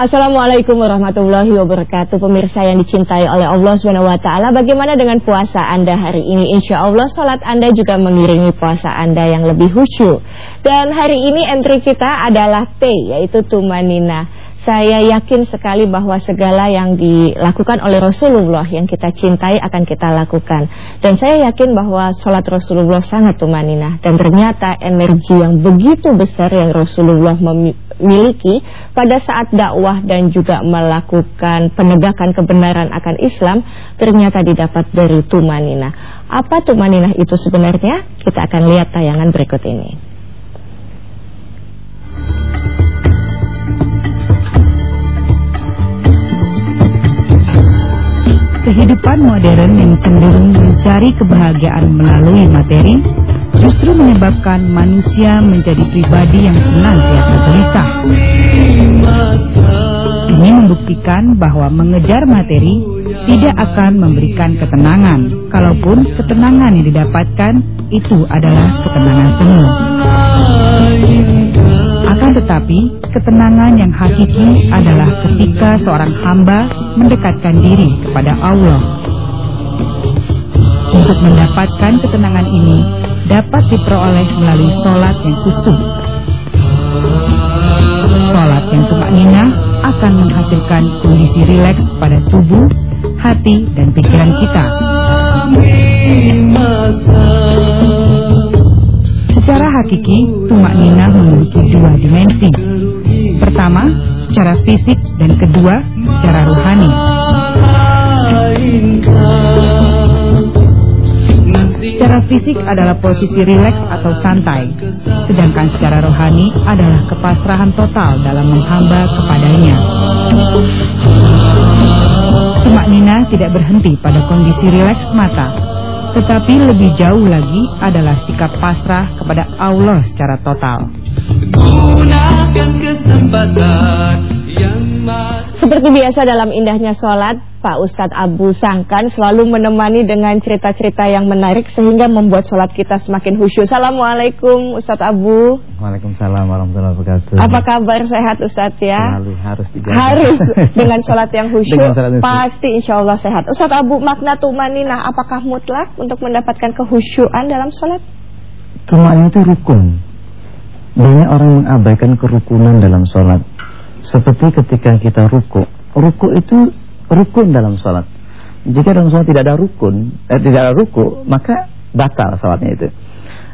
Assalamualaikum warahmatullahi wabarakatuh. Pemirsa yang dicintai oleh Allah SWT Bagaimana dengan puasa Anda hari ini? Insya Allah sholat Anda juga mengiringi puasa Anda yang lebih khusyuk. Dan hari ini entry kita adalah T Yaitu Tumanina saya yakin sekali bahwa segala yang dilakukan oleh Rasulullah yang kita cintai akan kita lakukan. Dan saya yakin bahwa sholat Rasulullah sangat tumaninah. Dan ternyata energi yang begitu besar yang Rasulullah memiliki pada saat dakwah dan juga melakukan penegakan kebenaran akan Islam ternyata didapat dari tumaninah. Apa tumaninah itu sebenarnya? Kita akan lihat tayangan berikut ini. Kehidupan modern yang cenderung mencari kebahagiaan melalui materi justru menyebabkan manusia menjadi pribadi yang senantiasa gelisah. Ini membuktikan bahwa mengejar materi tidak akan memberikan ketenangan, kalaupun ketenangan yang didapatkan itu adalah ketenangan semu. Akan tetapi, ketenangan yang hakiki adalah ketika seorang hamba mendekatkan diri kepada Allah. Untuk mendapatkan ketenangan ini dapat diperoleh melalui sholat yang khusus. Sholat yang tumak nina akan menghasilkan kondisi rileks pada tubuh, hati, dan pikiran kita. Hakiki, tumak nina memiliki dua dimensi. Pertama, secara fisik dan kedua, secara rohani. Secara fisik adalah posisi rileks atau santai, sedangkan secara rohani adalah kepasrahan total dalam menghamba kepadanya. Tumak Nina tidak berhenti pada kondisi rileks mata, tetapi lebih jauh lagi adalah sikap pasrah kepada Allah secara total. Seperti biasa dalam indahnya sholat, Pak Ustadz Abu Sangkan selalu menemani dengan cerita-cerita yang menarik sehingga membuat sholat kita semakin khusyuk. Assalamualaikum Ustadz Abu. Waalaikumsalam warahmatullahi wabarakatuh. Apa kabar sehat Ustadz ya? Selalu harus dijaga. Harus dengan sholat yang khusyuk pasti insya Allah sehat. Ustadz Abu makna tumanina apakah mutlak untuk mendapatkan kehusyuan dalam sholat? Tumanina itu rukun. Banyak orang mengabaikan kerukunan dalam sholat. Seperti ketika kita ruku. Ruku itu rukun dalam sholat. Jika dalam sholat tidak ada rukun, eh, tidak ada ruku, maka batal sholatnya itu.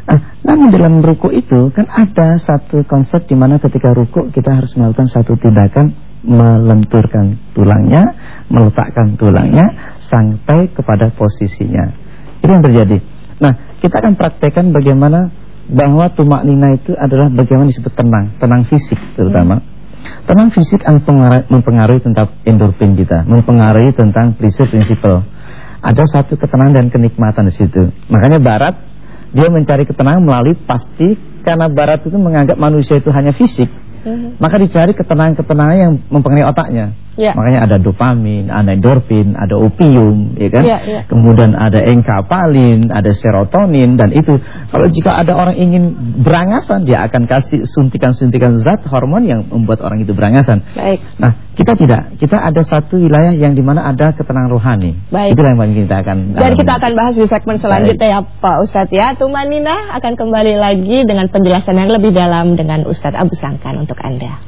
Eh, namun dalam ruku itu kan ada satu konsep di mana ketika ruku kita harus melakukan satu tindakan melenturkan tulangnya, meletakkan tulangnya sampai kepada posisinya. Itu yang terjadi. Nah, kita akan praktekkan bagaimana bahwa tumak nina itu adalah bagaimana disebut tenang, tenang fisik terutama. Hmm. Tenang fisik mempengaruhi tentang endorfin kita, mempengaruhi tentang prinsip-prinsip. Ada satu ketenangan dan kenikmatan di situ. Makanya Barat dia mencari ketenangan melalui pasti karena Barat itu menganggap manusia itu hanya fisik. -hmm. Maka dicari ketenangan-ketenangan yang mempengaruhi otaknya. Yeah. Makanya ada dopamin, ada endorfin, ada opium, ya kan? Yeah, yeah. Kemudian ada enkapalin, ada serotonin dan itu. Kalau jika ada orang ingin berangasan, dia akan kasih suntikan-suntikan zat hormon yang membuat orang itu berangasan. Baik. Nah, kita tidak. Kita ada satu wilayah yang di mana ada ketenangan rohani. Baik. Itulah yang kita akan. Dan kita akan bahas di segmen selanjutnya ya Pak Ustadz ya. Tumanina akan kembali lagi dengan penjelasan yang lebih dalam dengan Ustadz Abu Sangkan untuk Anda.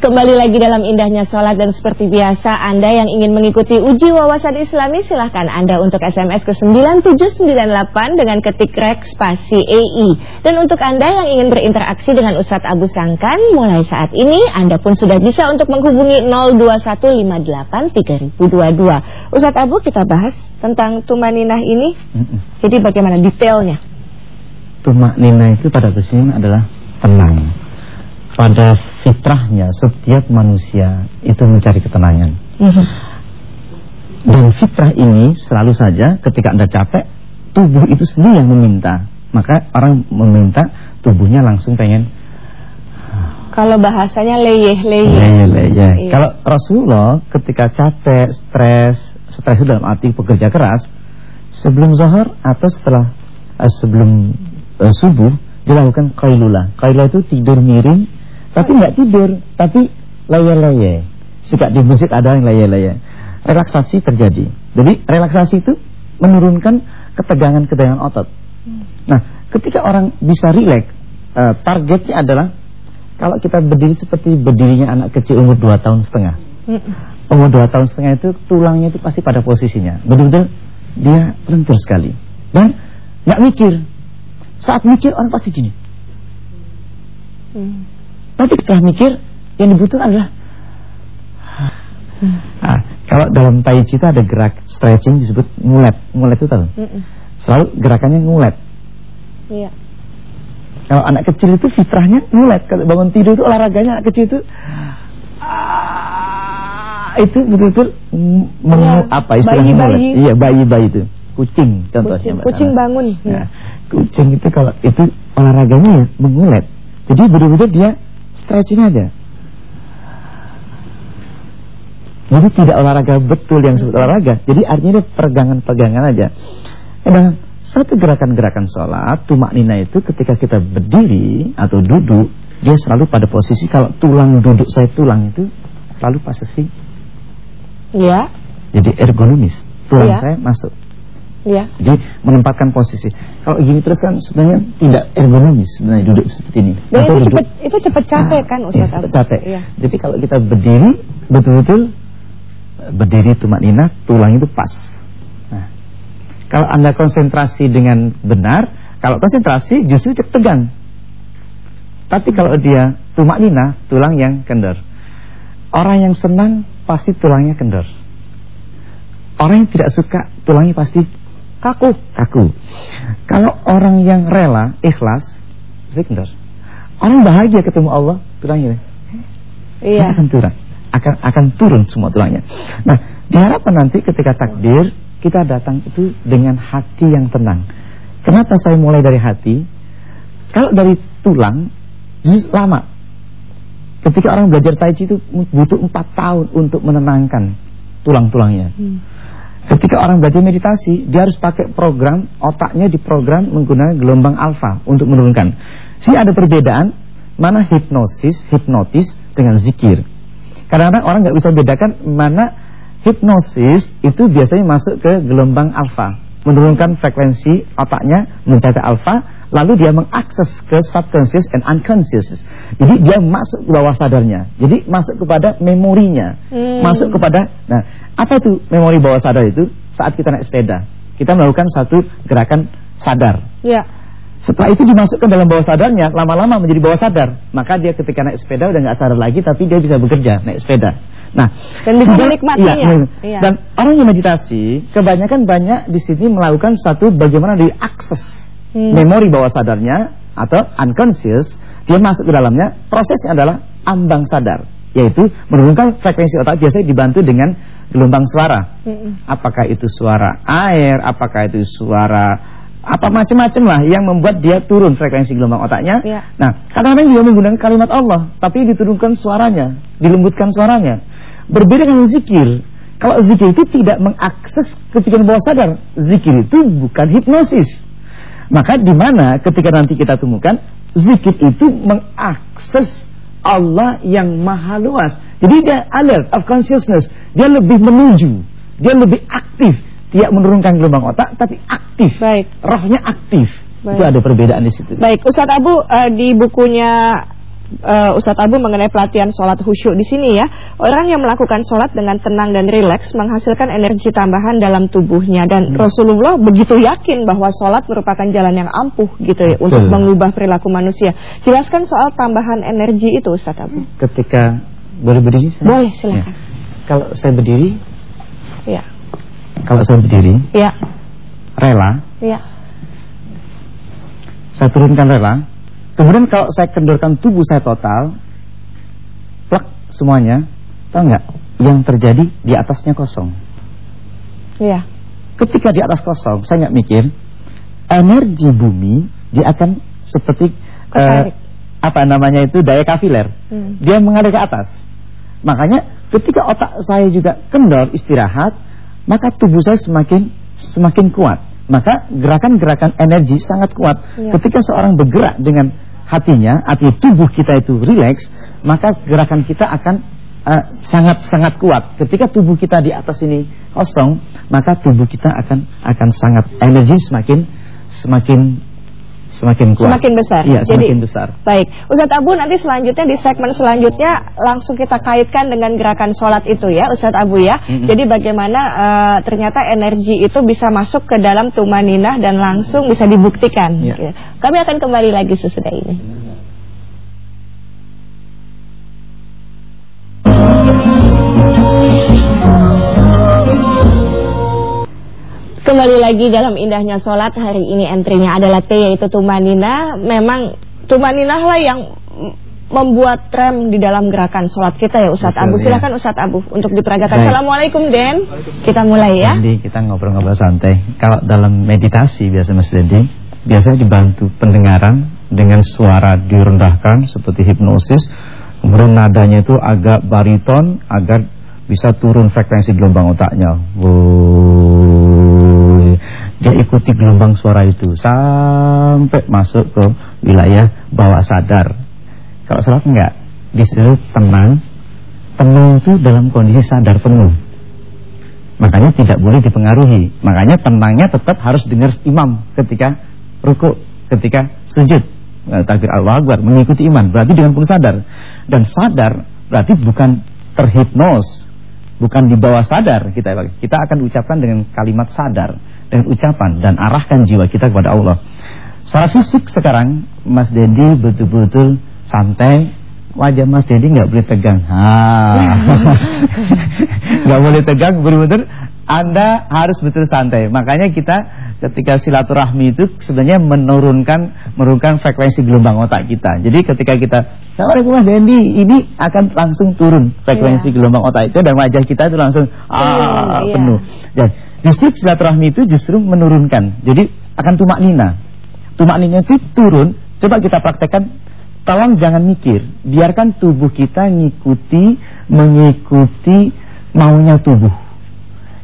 Kembali lagi dalam indahnya sholat dan seperti biasa Anda yang ingin mengikuti uji wawasan islami silahkan Anda untuk SMS ke 9798 dengan ketik rek spasi EI Dan untuk Anda yang ingin berinteraksi dengan Ustadz Abu Sangkan mulai saat ini Anda pun sudah bisa untuk menghubungi 021583022 Ustadz Abu kita bahas tentang tumaninah ini. Jadi bagaimana detailnya? Tumaninah itu pada ke sini adalah tenang pada fitrahnya setiap manusia itu mencari ketenangan. Mm -hmm. Dan fitrah ini selalu saja ketika Anda capek, tubuh itu sendiri yang meminta. Maka orang meminta tubuhnya langsung pengen kalau bahasanya leyeh leyeh. Leyeh leyeh. Iya. Kalau Rasulullah ketika capek, stres, stres itu dalam arti pekerja keras, sebelum zuhur atau setelah uh, sebelum uh, subuh dilakukan qailula. Qailula itu tidur miring tapi nggak tidur, tapi leye-leye. Suka di masjid ada yang leye-leye. Relaksasi terjadi. Jadi relaksasi itu menurunkan ketegangan-ketegangan otot. Nah, ketika orang bisa rileks, uh, targetnya adalah kalau kita berdiri seperti berdirinya anak kecil umur 2 tahun setengah. Umur 2 tahun setengah itu tulangnya itu pasti pada posisinya. Betul-betul dia lentur sekali. Dan nggak mikir. Saat mikir orang pasti gini. Hmm. Tapi setelah mikir yang dibutuhkan adalah Nah, kalau dalam tai chi itu ada gerak stretching disebut ngulet. Ngulet itu tahu? Selalu gerakannya ngulet. Iya. Kalau anak kecil itu fitrahnya ngulet. Kalau bangun tidur itu olahraganya anak kecil itu ah, itu betul-betul ya, apa istilahnya bayi, bayi. Iya, bayi-bayi itu. Kucing contohnya. Kucing, kucing bangun. Ya. Kucing itu kalau itu olahraganya ya mengulet. Jadi betul-betul dia stretching aja. Jadi tidak olahraga betul yang sebut olahraga. Jadi artinya pegangan-pegangan aja. Dan satu gerakan-gerakan sholat, tumak nina itu ketika kita berdiri atau duduk, dia selalu pada posisi kalau tulang duduk saya tulang itu selalu posisi. Ya. Jadi ergonomis, tulang ya. saya masuk. Ya. Jadi menempatkan posisi. Kalau gini terus kan sebenarnya tidak ergonomis sebenarnya duduk seperti ini. Dan itu cepat itu cepat capek kan Ustaz? Iya, cepat capek. Ya. Jadi kalau kita berdiri betul-betul berdiri tumak nina, tulang itu pas. Nah, kalau Anda konsentrasi dengan benar, kalau konsentrasi justru cepat tegang. Tapi kalau dia tumak nina, tulang yang kendor. Orang yang senang pasti tulangnya kendor. Orang yang tidak suka tulangnya pasti kaku. Kaku. Kalau orang yang rela ikhlas kendor orang bahagia ketemu Allah tulangnya iya. Akan turun. Akan akan turun semua tulangnya. Nah diharapkan nanti ketika takdir kita datang itu dengan hati yang tenang. Kenapa saya mulai dari hati? Kalau dari tulang justru lama. Ketika orang belajar tai chi itu butuh empat tahun untuk menenangkan tulang-tulangnya. Hmm. Ketika orang belajar meditasi, dia harus pakai program, otaknya diprogram menggunakan gelombang alfa untuk menurunkan. Sih ada perbedaan mana hipnosis, hipnotis dengan zikir. Kadang-kadang orang nggak bisa bedakan mana hipnosis itu biasanya masuk ke gelombang alfa, menurunkan frekuensi otaknya mencapai alfa lalu dia mengakses ke subconscious and unconscious. Jadi dia masuk ke bawah sadarnya. Jadi masuk kepada memorinya. Hmm. Masuk kepada nah, apa itu memori bawah sadar itu? Saat kita naik sepeda, kita melakukan satu gerakan sadar. Ya. Setelah itu dimasukkan dalam bawah sadarnya, lama-lama menjadi bawah sadar. Maka dia ketika naik sepeda udah nggak sadar lagi, tapi dia bisa bekerja naik sepeda. Nah, dan bisa menikmatinya. Iya, iya. Dan orang yang meditasi, kebanyakan banyak di sini melakukan satu bagaimana diakses hmm. memori bawah sadarnya atau unconscious dia masuk ke dalamnya prosesnya adalah ambang sadar yaitu menurunkan frekuensi otak biasanya dibantu dengan gelombang suara hmm. apakah itu suara air apakah itu suara apa macam-macam lah yang membuat dia turun frekuensi gelombang otaknya. Ya. Nah, kadang-kadang dia menggunakan kalimat Allah, tapi diturunkan suaranya, dilembutkan suaranya. Berbeda dengan zikir. Kalau zikir itu tidak mengakses kepikiran bawah sadar, zikir itu bukan hipnosis. Maka di mana ketika nanti kita temukan zikir itu mengakses Allah yang maha luas. Jadi dia alert of consciousness, dia lebih menuju, dia lebih aktif, tidak menurunkan gelombang otak tapi aktif. Baik. Rohnya aktif. Baik. Itu ada perbedaan di situ. Baik, Ustadz Abu uh, di bukunya uh, Ustadz Abu mengenai pelatihan sholat khusyuk di sini ya. Orang yang melakukan sholat dengan tenang dan rileks menghasilkan energi tambahan dalam tubuhnya dan hmm. Rasulullah begitu yakin bahwa sholat merupakan jalan yang ampuh gitu ya Betul. untuk mengubah perilaku manusia. Jelaskan soal tambahan energi itu Ustadz Abu. Ketika boleh berdiri? Saya? Boleh silakan. Ya. Kalau saya berdiri? Ya. Kalau saya berdiri? Ya. Rela? Ya. Saya turunkan rela Kemudian kalau saya kendorkan tubuh saya total, plak semuanya, tahu nggak? Yang terjadi di atasnya kosong. Iya. Ketika di atas kosong, saya nggak mikir, energi bumi dia akan seperti uh, apa namanya itu daya kafiler. Hmm. Dia mengalir ke atas. Makanya ketika otak saya juga kendor istirahat, maka tubuh saya semakin semakin kuat. maka gerakan-gerakan energi sangat kuat. Ya. Ketika seorang bergerak dengan hatinya, artinya tubuh kita itu rileks, maka gerakan kita akan sangat-sangat uh, kuat. Ketika tubuh kita di atas ini kosong, maka tubuh kita akan akan sangat energi semakin semakin semakin kuat. Semakin besar. Iya, semakin Jadi, besar. Baik, Ustadz Abu nanti selanjutnya di segmen selanjutnya langsung kita kaitkan dengan gerakan sholat itu ya, Ustadz Abu ya. Mm -hmm. Jadi bagaimana uh, ternyata energi itu bisa masuk ke dalam tumaninah dan langsung bisa dibuktikan. Yeah. Kami akan kembali lagi sesudah ini. Kembali lagi dalam indahnya sholat Hari ini entrinya adalah T yaitu Tumanina Memang Tumanina lah yang membuat rem di dalam gerakan sholat kita ya Ustadz Abu. ya. Silahkan Ustadz Abu untuk diperagakan. Baik. Assalamualaikum Den. Kita mulai ya. Jadi kita ngobrol-ngobrol santai. Kalau dalam meditasi biasa Mas Dendi Biasanya dibantu pendengaran Dengan suara direndahkan Seperti hipnosis. Kemudian nadanya itu agak bariton Agar bisa turun frekuensi gelombang otaknya. Wuh dia ikuti gelombang suara itu sampai masuk ke wilayah bawah sadar. Kalau sholat enggak, disuruh tenang. Tenang itu dalam kondisi sadar penuh. Makanya tidak boleh dipengaruhi. Makanya tenangnya tetap harus dengar imam ketika rukuk, ketika sujud. Nah, takbir al-akbar mengikuti iman berarti dengan penuh sadar. Dan sadar berarti bukan terhipnos, bukan di bawah sadar kita kita akan ucapkan dengan kalimat sadar dengan ucapan dan arahkan jiwa kita kepada Allah. Secara fisik sekarang Mas Dedi betul-betul santai. Wajah Mas Dedi nggak boleh tegang. nggak boleh tegang, betul-betul anda harus betul santai. Makanya kita ketika silaturahmi itu sebenarnya menurunkan menurunkan frekuensi gelombang otak kita. Jadi ketika kita Assalamualaikum Mas Dendi, ini akan langsung turun frekuensi yeah. gelombang otak itu dan wajah kita itu langsung ah, yeah. penuh. Dan Justru silaturahmi itu justru menurunkan. Jadi akan tumak nina. Tumak nina itu turun. Coba kita praktekkan. Tolong jangan mikir. Biarkan tubuh kita ngikuti, mengikuti maunya tubuh.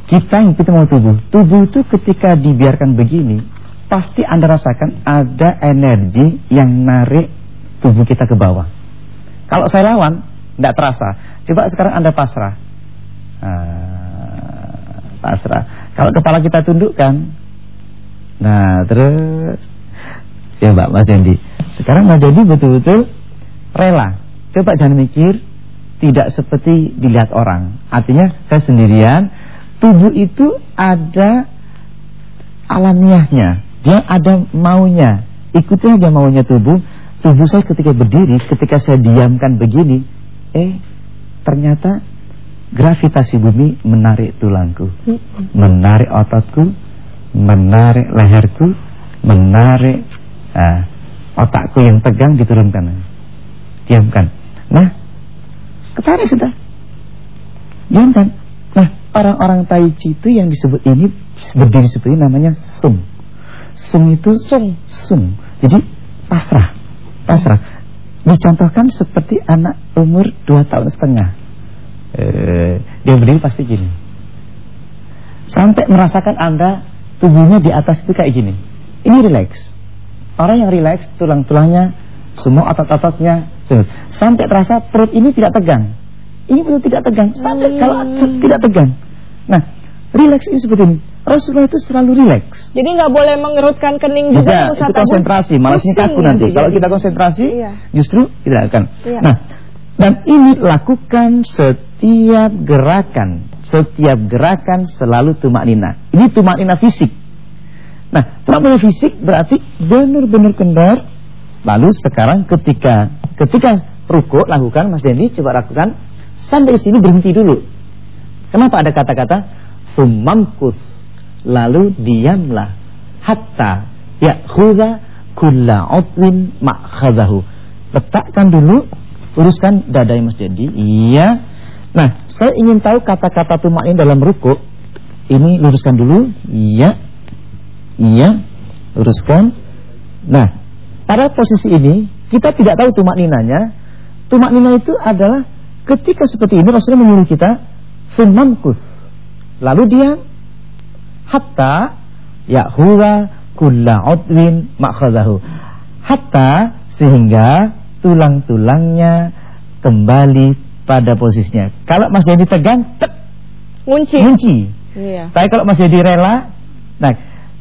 Kita yang kita mau tubuh. Tubuh itu ketika dibiarkan begini, pasti Anda rasakan ada energi yang narik tubuh kita ke bawah. Kalau saya lawan, tidak terasa. Coba sekarang Anda pasrah. Nah, pasrah. Kalau kepala kita tundukkan Nah terus Ya Mbak Mas Jendi Sekarang Mas Jendi betul-betul Rela Coba jangan mikir Tidak seperti dilihat orang Artinya saya sendirian Tubuh itu ada Alamiahnya. Dia ada maunya. Ikuti aja maunya tubuh. Tubuh saya ketika berdiri Ketika saya diamkan begini Eh ternyata Gravitasi bumi menarik tulangku Menarik ototku Menarik leherku Menarik uh, Otakku yang tegang diturunkan. Diamkan. Nah Ketarik sudah. Diamkan orang-orang Tai Chi itu yang disebut ini Berdiri seperti ini namanya Sung. Sung itu Sung. Sung. Jadi pasrah. Pasrah. Dicontohkan seperti anak umur 2 tahun setengah. Eh, dia berdiri pasti gini. Sampai merasakan anda tubuhnya di atas itu kayak gini. Ini rileks orang yang rileks tulang-tulangnya semua otot-ototnya sampai terasa perut ini tidak tegang. Ini betul tidak tegang. Sampai hmm. kalau tidak tegang nah rileks ini seperti ini Rasulullah itu selalu rileks. Jadi nggak boleh mengerutkan kening juga. Tidak, itu konsentrasi. Malasnya kaku nanti. Kalau kita konsentrasi, iya. justru tidak akan. Iya. Nah, dan ini lakukan setiap gerakan Setiap gerakan selalu tumak nina Ini tumak nina fisik Nah tumak nina fisik berarti benar-benar kendor Lalu sekarang ketika Ketika ruko lakukan Mas Dendi coba lakukan Sampai sini berhenti dulu Kenapa ada kata-kata? Sumamkus Lalu diamlah. Hatta Ya khuda kulla utwin ma'khadahu. Letakkan dulu Uruskan dada Mas Dendi Iya. Nah saya ingin tahu kata-kata tumak ini dalam ruku Ini luruskan dulu. Iya. Iya. Luruskan. Nah pada posisi ini Kita tidak tahu tumak ninanya. Tumak nina itu adalah Ketika seperti ini Rasulullah menyuruh kita Fumamkuth Lalu dia Hatta ya'khudha kulla udwin ma'khadahu hatta sehingga tulang-tulangnya kembali pada posisinya. Kalau masih ditegang, cek Ngunci. kunci. Iya. Tapi kalau masih direla, nah,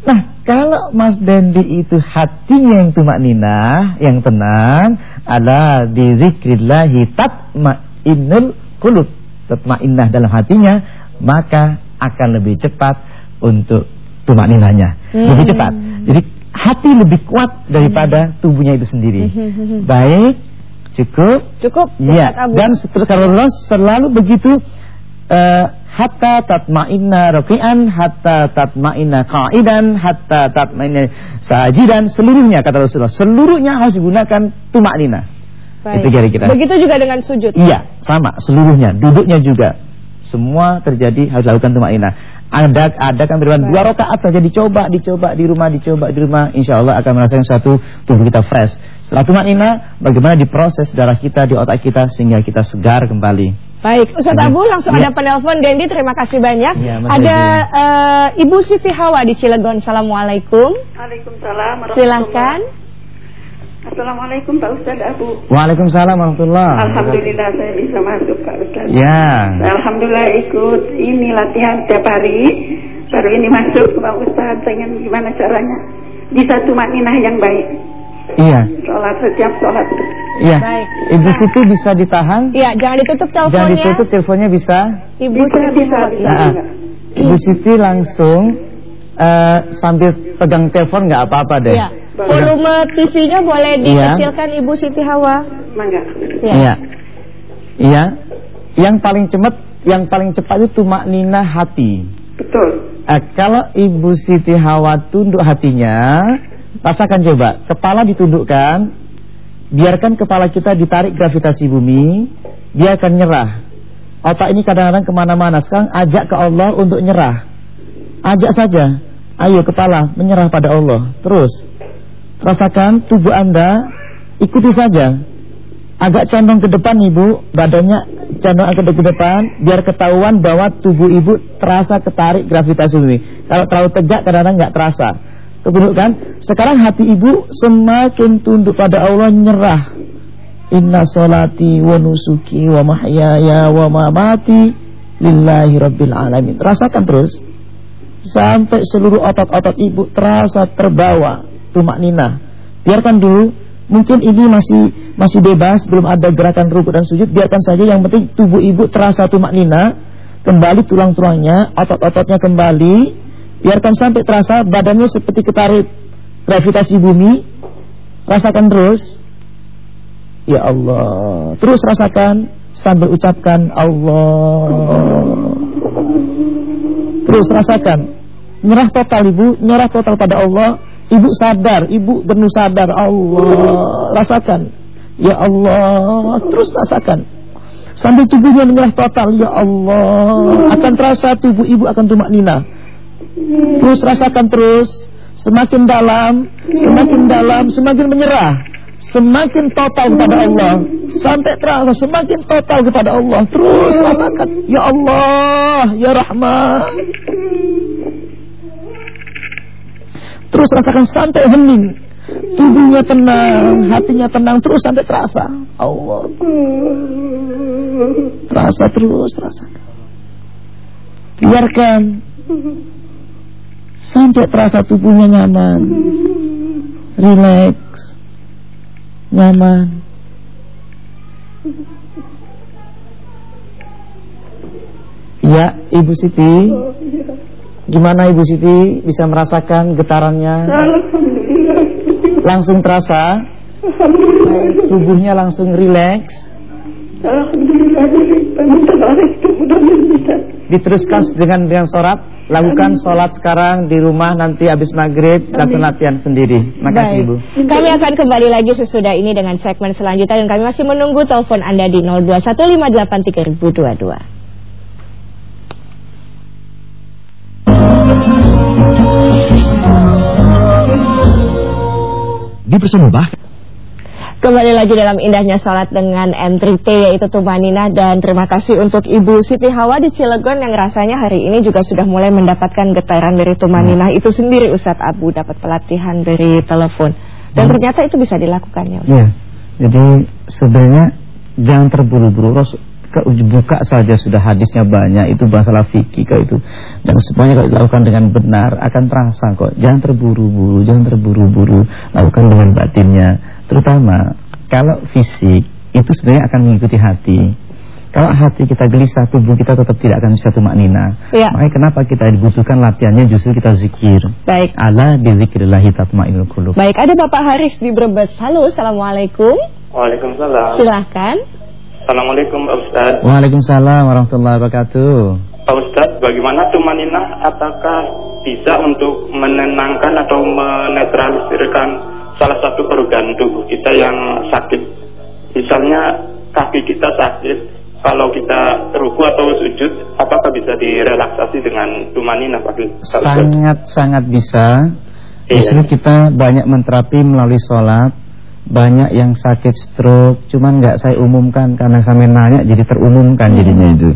nah kalau Mas Dendi itu hatinya yang tumak nina, yang tenang, ala di zikrillahi tatma'innul qulub, tatma'innah dalam hatinya, maka akan lebih cepat untuk tumak ninanya, Hmm. lebih cepat. Jadi hati lebih kuat daripada tubuhnya itu sendiri. Baik, cukup. Cukup. Abu. dan seterusnya selalu begitu eh, hatta tatma'inna raki'an, hatta tatma'inna qa'idan, hatta tatma'inna sajidan, seluruhnya kata Rasulullah. Seluruhnya harus digunakan tumaknina. Baik. Itu kira-kira. Begitu juga dengan sujud. Iya, sama seluruhnya, duduknya juga. Semua terjadi harus lakukan tumaknina. Ada ada kan beriman dua rakaat saja dicoba, dicoba di rumah, dicoba di rumah, insya Allah akan merasakan satu tubuh kita fresh. Setelah tumaknina, bagaimana diproses darah kita di otak kita sehingga kita segar kembali. Baik, Ustaz Iya. Abu langsung Iya. ada penelpon Dendi, terima kasih banyak. Mas ada eh, Ibu Siti Hawa di Cilegon. Assalamualaikum. Waalaikumsalam warahmatullahi Silakan. Assalamualaikum Pak Ustaz Abu. Waalaikumsalam warahmatullahi Alhamdulillah saya bisa masuk Pak Ustaz. Ya. Alhamdulillah ikut ini latihan tiap hari. Baru ini masuk Pak Ustaz pengen gimana caranya bisa tumakninah yang baik. Iya. Sholat setiap sholat. Iya. Baik. Ibu Siti bisa ditahan? Iya, jangan ditutup Jangan teleponnya. ditutup teleponnya bisa. Ibu Bisa Siti bisa bisa. Nah, enggak? Ibu Siti langsung eh, sambil pegang telepon nggak apa-apa deh. Iya. Volume TV-nya boleh Iya. dikecilkan Ibu Siti Hawa. Mangga. Iya. Iya. Iya. Yang paling cepat, yang paling cepat itu maknina hati. Betul. Eh, kalau Ibu Siti Hawa tunduk hatinya, rasakan coba. Kepala ditundukkan, biarkan kepala kita ditarik gravitasi bumi, dia akan nyerah. Otak ini kadang-kadang ke mana-mana. Sekarang ajak ke Allah untuk nyerah. Ajak saja. Ayo kepala menyerah pada Allah. Terus rasakan tubuh anda, ikuti saja. Agak condong ke depan ibu, badannya condong agak ke depan, biar ketahuan bahwa tubuh ibu terasa ketarik gravitasi bumi. Kalau terlalu tegak kadang-kadang nggak terasa. Ketundukkan. Sekarang hati ibu semakin tunduk pada Allah nyerah. Inna solati wa nusuki wa mahyaya wa mamati lillahi rabbil alamin. Rasakan terus sampai seluruh otot-otot ibu terasa terbawa tumak nina. Biarkan dulu, mungkin ini masih masih bebas, belum ada gerakan rukuk dan sujud. Biarkan saja, yang penting tubuh ibu terasa tumak nina, kembali tulang-tulangnya, otot-ototnya kembali. Biarkan sampai terasa badannya seperti ketarik gravitasi bumi. Rasakan terus. Ya Allah. Terus rasakan sambil ucapkan Allah. Terus rasakan Nyerah total ibu Nyerah total pada Allah Ibu sadar Ibu penuh sadar. Allah Rasakan. Ya Allah Terus rasakan. Sambil tubuhnya menyerah total Ya Allah Akan terasa tubuh ibu akan tumak nina. Terus rasakan terus. Semakin dalam Semakin dalam Semakin menyerah. Semakin total kepada Allah. Sampai terasa semakin total kepada Allah. Terus rasakan. Ya Allah Ya Rahman Terus rasakan sampai hening. Tubuhnya tenang Hatinya tenang Terus sampai terasa. Allah. Terasa terus rasakan Biarkan Sampai terasa tubuhnya nyaman. Relax. Nyaman. Ya Ibu Siti Gimana Ibu Siti bisa merasakan getarannya. Langsung terasa. Tubuhnya langsung rileks. Diteruskan dengan dengan sholat Lakukan sholat sekarang di rumah Nanti habis maghrib Lakukan latihan sendiri Makasih Baik. Ibu Kami akan kembali lagi sesudah ini dengan segmen selanjutnya dan kami masih menunggu telepon Anda di 02158322. Dipersembahkan Kembali lagi dalam indahnya salat dengan entry T yaitu Tumanina dan terima kasih untuk Ibu Siti Hawa di Cilegon yang rasanya hari ini juga sudah mulai mendapatkan getaran dari Tumanina hmm. itu sendiri Ustadz Abu dapat pelatihan dari telepon dan hmm. ternyata itu bisa dilakukan ya. Iya. Jadi sebenarnya jangan terburu-buru buka saja sudah hadisnya banyak itu masalah fikih kok itu dan semuanya kalau dilakukan dengan benar akan terasa kok jangan terburu-buru jangan terburu-buru lakukan dengan batinnya Terutama kalau fisik itu sebenarnya akan mengikuti hati. Kalau hati kita gelisah, tubuh kita tetap tidak akan bisa tumak nina. Ya. Makanya kenapa kita dibutuhkan latihannya justru kita zikir. Baik. Ala bizikrillahi tatma'innul qulub. Baik, ada Bapak Haris di Brebes. Halo, Assalamualaikum. Waalaikumsalam. Silahkan. Assalamualaikum Pak Ustaz. Waalaikumsalam warahmatullahi wabarakatuh. Pak Ustaz, bagaimana tumanina apakah bisa untuk menenangkan atau menetralisirkan salah satu organ tubuh kita yang sakit. Misalnya kaki kita sakit, kalau kita ruku atau sujud, apakah bisa direlaksasi dengan tumanina Pak? Sangat sangat bisa. Iya. Justru kita banyak menterapi melalui sholat banyak yang sakit stroke cuman nggak saya umumkan karena sampai nanya jadi terumumkan jadinya itu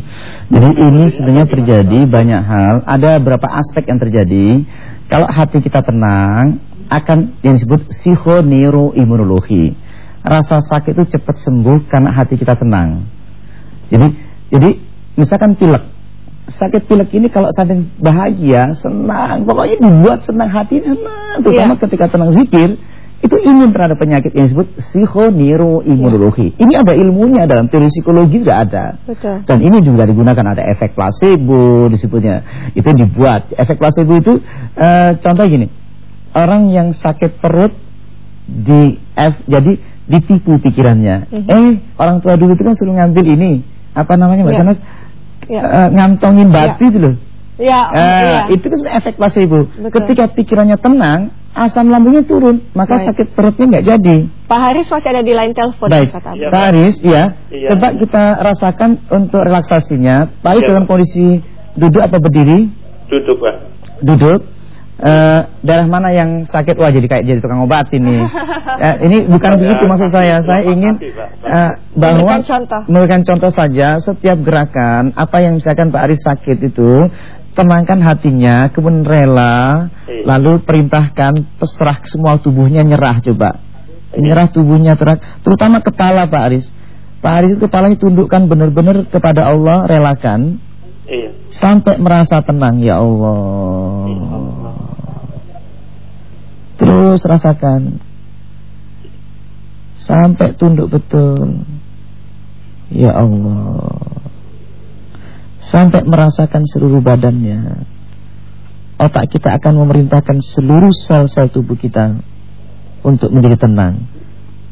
jadi ini sebenarnya terjadi banyak hal ada beberapa aspek yang terjadi kalau hati kita tenang akan yang disebut psikoneuroimunologi. Rasa sakit itu cepat sembuh karena hati kita tenang. Jadi jadi misalkan pilek. Sakit pilek ini kalau sedang bahagia, senang, pokoknya dibuat senang hati senang. Terutama yeah. ketika tenang zikir, itu imun terhadap penyakit yang disebut psikoneuroimunologi. Yeah. Ini ada ilmunya dalam teori psikologi sudah ada. Betul. Dan ini juga digunakan ada efek placebo disebutnya. Itu dibuat. Efek placebo itu uh, contoh gini orang yang sakit perut di F jadi ditipu pikirannya. Mm -hmm. Eh, orang tua dulu itu kan suruh ngambil ini, apa namanya Mbak yeah. Sanas? Yeah. Uh, ngantongin batu yeah. itu loh. Ya, uh, iya. itu kan efek placebo. Betul. Ketika pikirannya tenang, asam lambungnya turun, maka Baik. sakit perutnya nggak jadi. Pak Haris masih ada di line telepon. Baik, ya, Pak Haris, ya. ya. Coba kita rasakan untuk relaksasinya. Pak Haris ya. dalam kondisi duduk apa berdiri? Duduk, Pak. Duduk. Uh, daerah mana yang sakit? Wah jadi kayak jadi tukang obat ini. Uh, ini bukan begitu maksud saya. saya ingin uh, bahwa memberikan contoh. memberikan contoh saja setiap gerakan apa yang misalkan Pak Aris sakit itu tenangkan hatinya kemudian rela iya. lalu perintahkan terserah semua tubuhnya nyerah coba. Nyerah tubuhnya terang terutama kepala Pak Aris. Pak Aris itu kepalanya tundukkan benar-benar kepada Allah relakan. Iya. sampai merasa tenang ya Allah iya. Terus rasakan. Sampai tunduk betul. Ya Allah. Sampai merasakan seluruh badannya. Otak kita akan memerintahkan seluruh sel-sel tubuh kita Untuk menjadi tenang.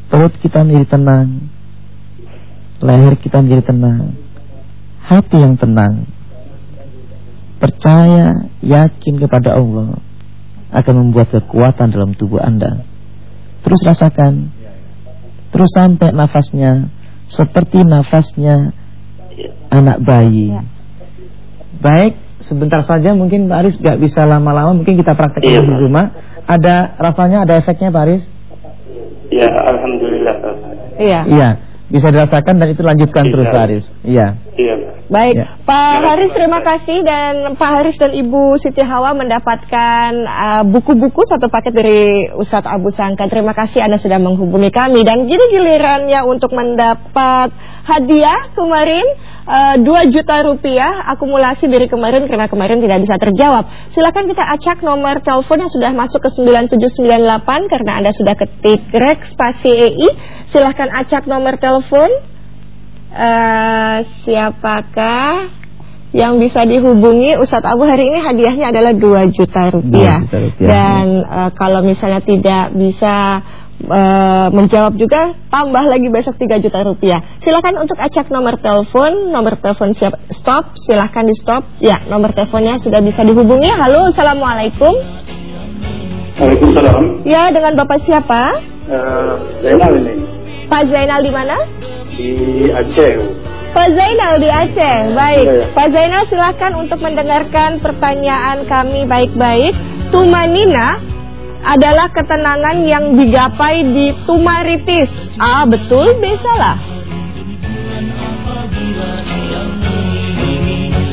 Perut kita menjadi tenang. Leher kita menjadi tenang. Hati yang tenang. Percaya, yakin kepada Allah akan membuat kekuatan dalam tubuh Anda. Terus rasakan. Terus sampai nafasnya seperti nafasnya anak bayi. Ya. Baik, sebentar saja mungkin Pak Aris gak bisa lama-lama, mungkin kita praktekkan iya, di rumah. Ada rasanya, ada efeknya Pak Aris? Ya, alhamdulillah. Iya. Iya. Bisa dirasakan dan itu lanjutkan iya. terus Pak Haris. Iya. Iya. Baik, ya. Pak Haris terima kasih dan Pak Haris dan Ibu Siti Hawa mendapatkan uh, buku-buku uh, satu paket dari Ustadz Abu Sangka. Terima kasih Anda sudah menghubungi kami dan gini gilirannya untuk mendapat hadiah kemarin uh, 2 juta rupiah akumulasi dari kemarin karena kemarin tidak bisa terjawab. Silakan kita acak nomor telepon yang sudah masuk ke 9798 karena Anda sudah ketik rek spasi EI. Silahkan acak nomor telepon. Uh, siapakah yang bisa dihubungi Ustadz Abu hari ini hadiahnya adalah 2 juta rupiah. 2 juta rupiah. Dan uh, kalau misalnya tidak bisa e, menjawab juga tambah lagi besok 3 juta rupiah. Silakan untuk acak nomor telepon, nomor telepon siap stop, silakan di stop. Ya, nomor teleponnya sudah bisa dihubungi. Halo, assalamualaikum. Waalaikumsalam. Ya, dengan bapak siapa? Uh, Zainal ini. Pak Zainal di mana? Di Aceh. Pak Zainal di Aceh, baik. Ya, ya. Pak Zainal silakan untuk mendengarkan pertanyaan kami baik-baik. Tumanina adalah ketenangan yang digapai di Tumaritis. A. Betul, B. Salah.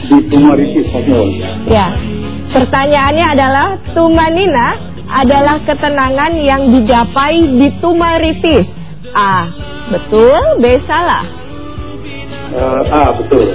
Di Tumaritis, betul. Ya. Pertanyaannya adalah Tumanina adalah ketenangan yang digapai di Tumaritis. A. Betul, B. Salah. Uh, ah, betul.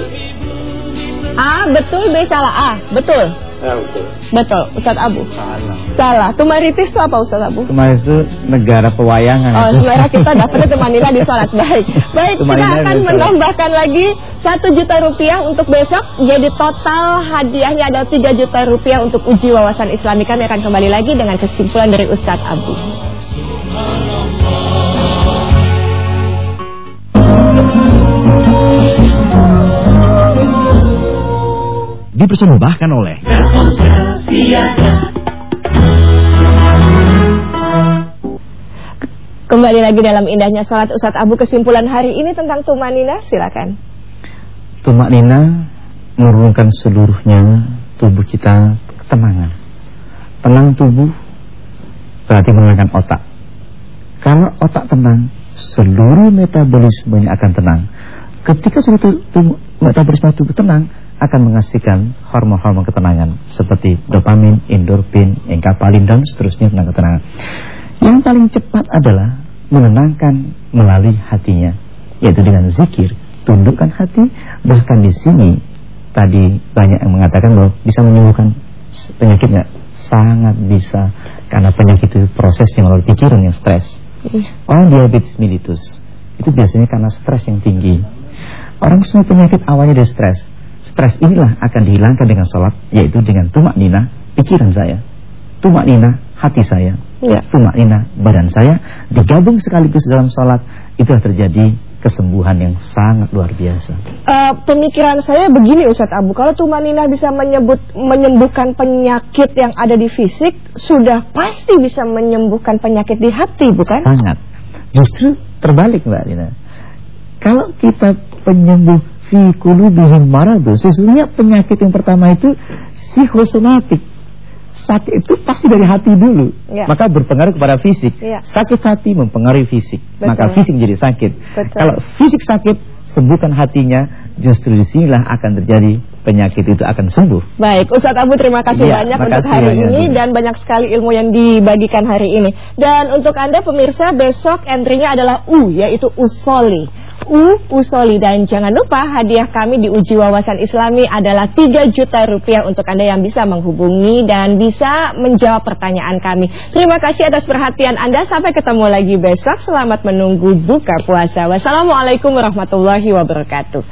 A. Betul, B. Salah. A. Betul. Ya, betul. Betul, Ustadz Abu. Salah. Salah. Tumaritis itu apa Ustadz Abu? Kemarin itu negara pewayangan. Oh, sebenarnya kita dapetnya Tumanina di sholat Baik, baik kita Tumanina akan menambahkan lagi satu juta rupiah untuk besok Jadi total hadiahnya adalah 3 juta rupiah untuk uji wawasan islami Kami akan kembali lagi dengan kesimpulan dari Ustadz Abu dipersembahkan oleh Kembali lagi dalam indahnya sholat Ustadz Abu Kesimpulan hari ini tentang Tumanina silakan Tumak nina menurunkan seluruhnya tubuh kita ketenangan. Tenang tubuh berarti menenangkan otak. Kalau otak tenang, seluruh metabolismenya akan tenang. Ketika seluruh tubuh, metabolisme tubuh tenang, akan menghasilkan hormon-hormon ketenangan seperti dopamin, endorfin, enkapalin dan seterusnya tentang ketenangan. Yang paling cepat adalah menenangkan melalui hatinya, yaitu dengan zikir, tundukkan hati. Bahkan di sini tadi banyak yang mengatakan bahwa bisa menyembuhkan penyakit nggak? Sangat bisa karena penyakit itu prosesnya melalui pikiran yang stres. Orang diabetes mellitus itu biasanya karena stres yang tinggi. Orang semua penyakit awalnya dari stres. Stres inilah akan dihilangkan dengan sholat, yaitu dengan tumak nina pikiran saya, tumak nina hati saya, Ya. tumak nina badan saya digabung sekaligus dalam sholat itulah terjadi kesembuhan yang sangat luar biasa. Eh, Pemikiran saya begini Ustadz Abu Kalau Tumanina bisa menyebut menyembuhkan penyakit yang ada di fisik Sudah pasti bisa menyembuhkan penyakit di hati bukan? Sangat. Justru terbalik Mbak Lina. Kalau kita penyembuh fi qulubihim maradu, sesungguhnya penyakit yang pertama itu psikosomatik. Sakit itu pasti dari hati dulu, Ya. maka berpengaruh kepada fisik. Ya. Sakit hati mempengaruhi fisik, Betul. maka fisik jadi sakit. Betul. Kalau fisik sakit, sembuhkan hatinya, justru di sinilah akan terjadi penyakit itu akan sembuh. Baik, Ustadz Abu terima kasih Iya, banyak untuk hari banyak, ini Bu. dan banyak sekali ilmu yang dibagikan hari ini. Dan untuk Anda pemirsa besok entry-nya adalah U yaitu usoli. U usoli dan jangan lupa hadiah kami di uji wawasan Islami adalah 3 juta rupiah untuk Anda yang bisa menghubungi dan bisa menjawab pertanyaan kami. Terima kasih atas perhatian Anda. Sampai ketemu lagi besok. Selamat menunggu buka puasa. Wassalamualaikum warahmatullahi wabarakatuh.